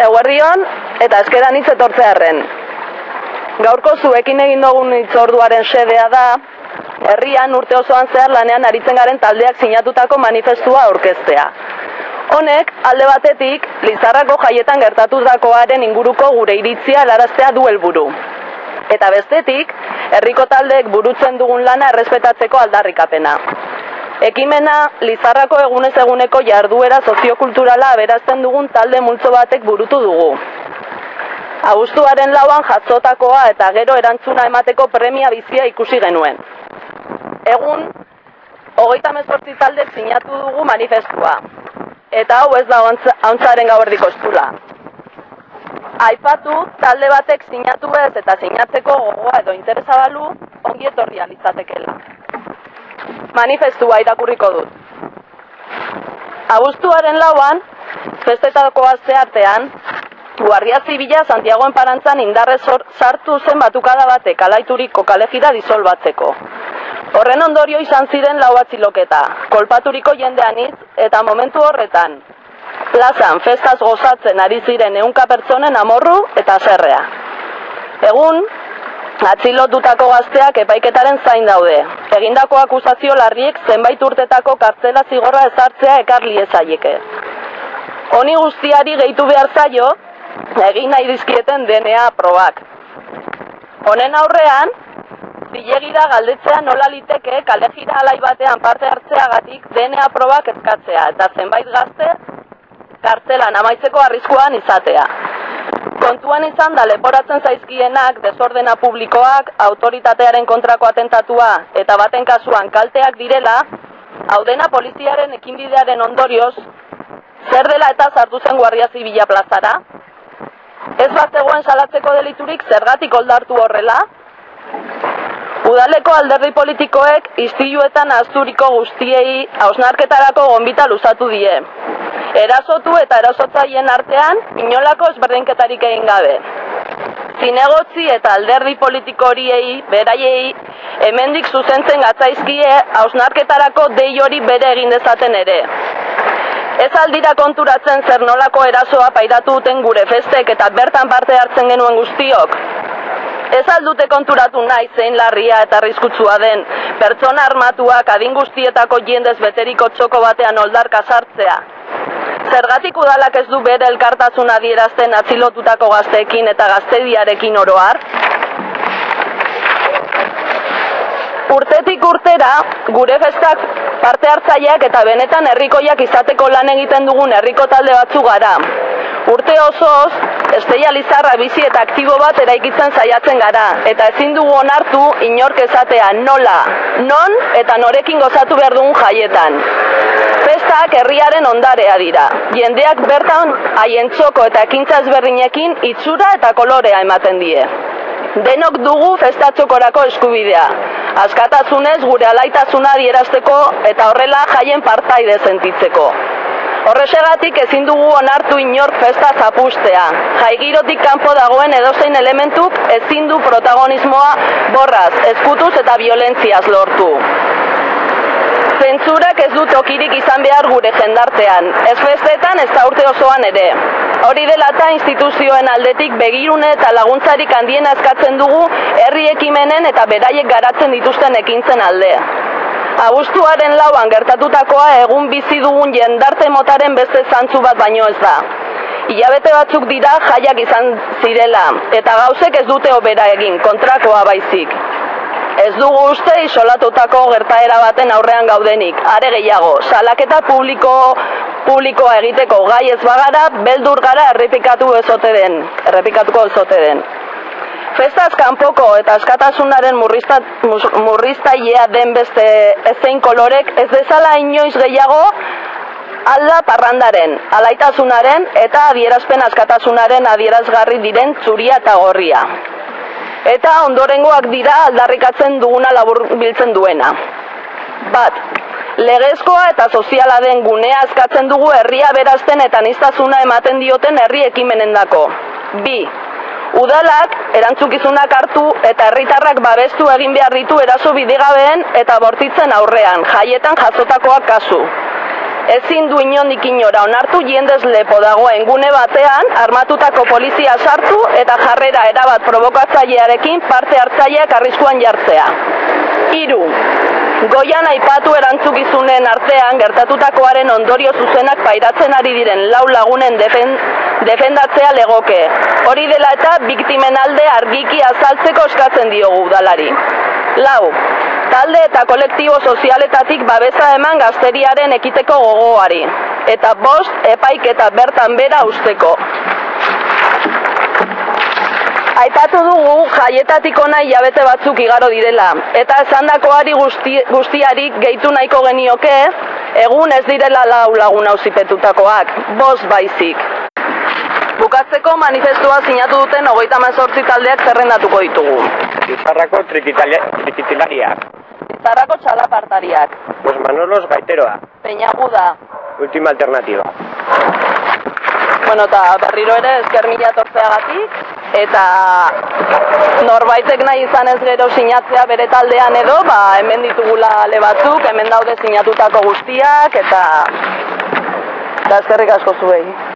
eguerrion eta eskeran hitz etortzearren. Gaurko zuekin egin dugun itzorduaren sedea da, herrian urte osoan zehar lanean aritzen garen taldeak sinatutako manifestua aurkeztea. Honek, alde batetik, Lizarrako jaietan gertatutakoaren inguruko gure iritzia laraztea du helburu. Eta bestetik, herriko taldeek burutzen dugun lana errespetatzeko aldarrikapena. Ekimena, Lizarrako egunez eguneko jarduera soziokulturala aberazten dugun talde multzo batek burutu dugu. Agustuaren lauan jatzotakoa eta gero erantzuna emateko premia bizia ikusi genuen. Egun, hogeita mezortzi talde sinatu dugu manifestua. Eta hau ez da hauntzaren gauerdiko estula. Aipatu, talde batek sinatu ez eta sinatzeko gogoa edo interesa balu, ongi etorria litzatekela. Manifestua irakurriko dut. Agustuaren lauan, festetako azte artean, Guardia Zibila Santiagoen parantzan indarrez sartu zen batukada batek alaituriko kalejira disolbatzeko. Horren ondorio izan ziren lau atziloketa, kolpaturiko jendean hitz eta momentu horretan. Plazan festaz gozatzen ari ziren eunka pertsonen amorru eta zerrea. Egun, atzilotutako gazteak epaiketaren zain daude. Egindako akusazio larriek zenbait urtetako kartzela zigorra ezartzea ekarli ezaieke. Honi guztiari gehitu behar zaio, egin nahi dizkieten DNA probak. Honen aurrean, zilegira galdetzea nola liteke kalejira alai batean parte hartzeagatik DNA probak eskatzea eta zenbait gazte kartzelan amaitzeko arriskuan izatea. Kontuan izan da leporatzen zaizkienak desordena publikoak, autoritatearen kontrako atentatua eta baten kasuan kalteak direla, hau dena poliziaren ekinbidearen ondorioz, zer dela eta sartu zen guardia zibila plazara? Ez bat zegoen salatzeko deliturik zergatik oldartu horrela? Udaleko alderdi politikoek istiluetan azturiko guztiei hausnarketarako gonbita luzatu die. Erasotu eta erasotzaien artean inolako ezberdinketarik egin gabe. Zinegotzi eta alderdi politiko horiei, beraiei, hemendik zuzentzen gatzaizkie hausnarketarako dei hori bere egin dezaten ere. Ez aldira konturatzen zer nolako erasoa pairatu duten gure festek eta bertan parte hartzen genuen guztiok. Ez aldute konturatu nahi zein larria eta arriskutsua den, pertsona armatuak adin guztietako jendez beteriko txoko batean oldarka sartzea. Zergatik udalak ez du bere elkartasun adierazten atzilotutako gazteekin eta gaztediarekin oroar? Urtetik urtera, gure festak parte hartzaileak eta benetan herrikoiak izateko lan egiten dugun herriko talde batzu gara. Urte osoz, Esteia Lizarra bizi eta aktibo bat eraikitzen saiatzen gara, eta ezin dugu onartu inork esatea nola, non eta norekin gozatu behar dugun jaietan. Festak herriaren ondarea dira. Jendeak bertan haien txoko eta ekintza ezberdinekin itxura eta kolorea ematen die. Denok dugu festatxokorako eskubidea. Askatasunez gure alaitasuna adierazteko eta horrela jaien partaide sentitzeko. Horrexegatik ezin dugu onartu inork festa zapustea. Jaigirotik kanpo dagoen edozein elementuk ezin du protagonismoa borraz, eskutuz eta violentziaz lortu. Zentzurak ez du tokirik izan behar gure jendartean, ez festetan ez da urte osoan ere. Hori dela eta instituzioen aldetik begirune eta laguntzarik handien eskatzen dugu herri ekimenen eta beraiek garatzen dituzten ekintzen alde. Agustuaren lauan gertatutakoa egun bizi dugun jendarte motaren beste zantzu bat baino ez da. Ilabete batzuk dira jaiak izan zirela, eta gauzek ez dute obera egin, kontrakoa baizik. Ez dugu uste isolatutako gertaera baten aurrean gaudenik, are gehiago, salaketa publiko publikoa egiteko gai ez bagara, beldur gara errepikatu ezote den, errepikatuko ezote den. Festaz kanpoko eta askatasunaren murriztailea den beste ezein kolorek ez dezala inoiz gehiago alda parrandaren, alaitasunaren eta adierazpen askatasunaren adierazgarri diren txuria eta gorria. Eta ondorengoak dira aldarrikatzen duguna labur biltzen duena. Bat, legezkoa eta soziala den gunea askatzen dugu herria berazten eta niztasuna ematen dioten herri ekimenendako. Bi, Udalak erantzukizunak hartu eta herritarrak babestu egin behar ditu eraso bidegabeen eta bortitzen aurrean, jaietan jasotakoak kasu. Ezin du inondik inora onartu jendez lepo dagoen gune batean armatutako polizia sartu eta jarrera erabat provokatzailearekin parte hartzaileak arriskuan jartzea. Hiru. Goian aipatu erantzukizunen artean gertatutakoaren ondorio zuzenak pairatzen ari diren lau lagunen defen, defendatzea legoke. Hori dela eta biktimen alde argiki azaltzeko eskatzen diogu udalari. Lau, talde eta kolektibo sozialetatik babesa eman gazteriaren ekiteko gogoari. Eta bost, epaik eta bertan bera usteko. Aipatu dugu jaietatik ona hilabete batzuk igaro direla, eta esandakoari guzti, guztiari gehitu nahiko genioke, egun ez direla lau lagun auzipetutakoak, bost baizik. Bukatzeko manifestua sinatu duten hogeita mazortzi taldeak zerrendatuko ditugu. Izarrako trikitilariak. Izarrako txalapartariak. Los Manolos Gaiteroa. Peñaguda. Última alternativa. Bueno, eta berriro ere esker mila tortzeagatik, eta norbaitek nahi izan ez gero sinatzea bere taldean edo, ba, hemen ditugula ale batzuk, hemen daude sinatutako guztiak, eta, eta eskerrik asko zuei.